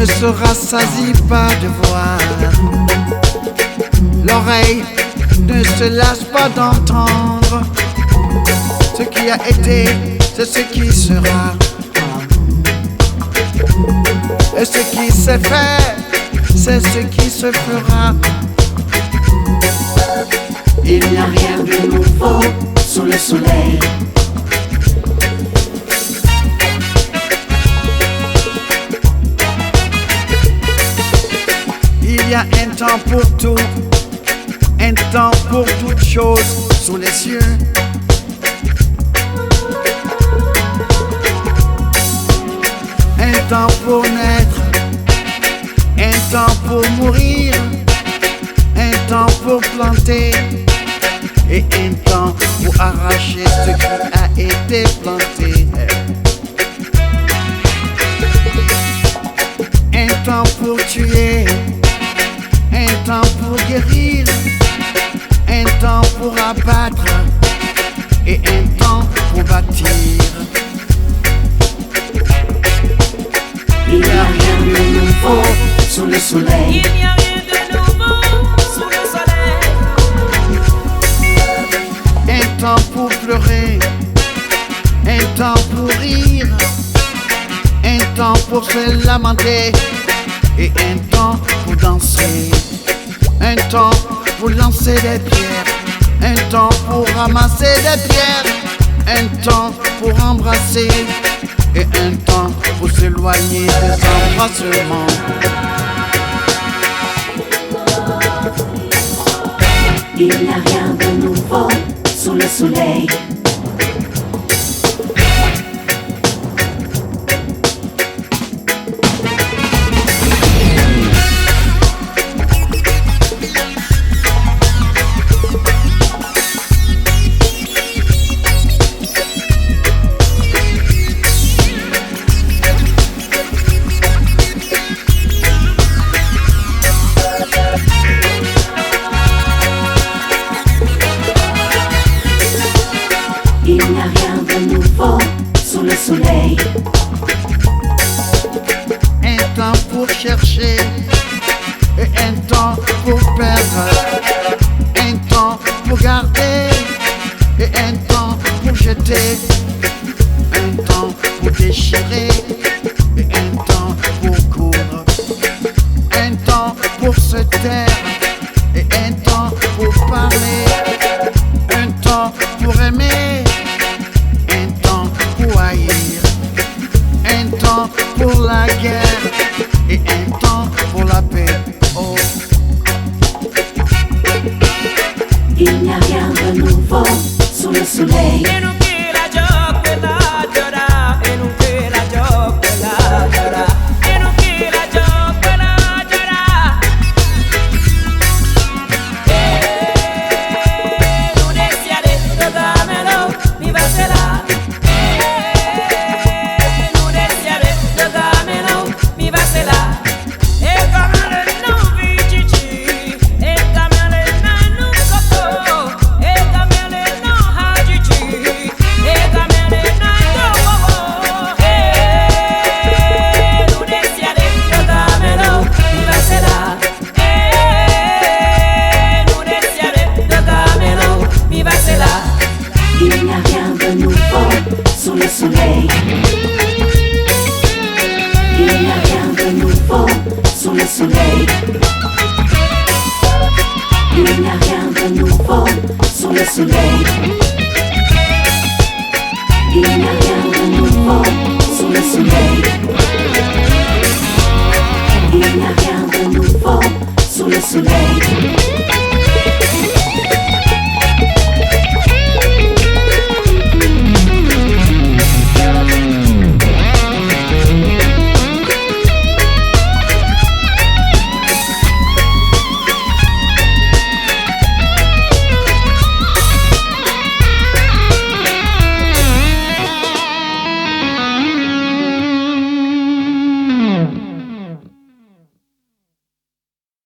Ne se rassasie pas de voir. L'oreille ne se lasse pas d'entendre. Ce qui a été, c'est ce qui sera. Et ce qui s'est fait, c'est ce qui se fera. Il n'y a rien de nouveau sous le soleil. Il y a un temps pour tout, un temps pour toutes choses sous les cieux. Pour planter et un temps pour arracher ce qui a été planté. Un temps pour tuer, un temps pour guérir, un temps pour abattre et un temps pour bâtir. Il n'y a rien de nouveau sous le soleil. Un temps pour rire, un temps pour se lamenter et un temps pour danser. Un temps pour lancer des pierres, un temps pour ramasser des pierres, un temps pour embrasser et un temps pour s'éloigner des embrassements. Il n'y a rien de nouveau sous le. Il n'y a rien de nouveau sous le soleil. Un temps pour chercher et un temps pour perdre. Un temps pour garder et un temps pour jeter. Un temps pour déchirer et un temps pour coudre. Un temps pour se taire et un temps pour parler. Un temps pour aimer, la guerre. Et Il n'y a rien de nouveau sous le soleil.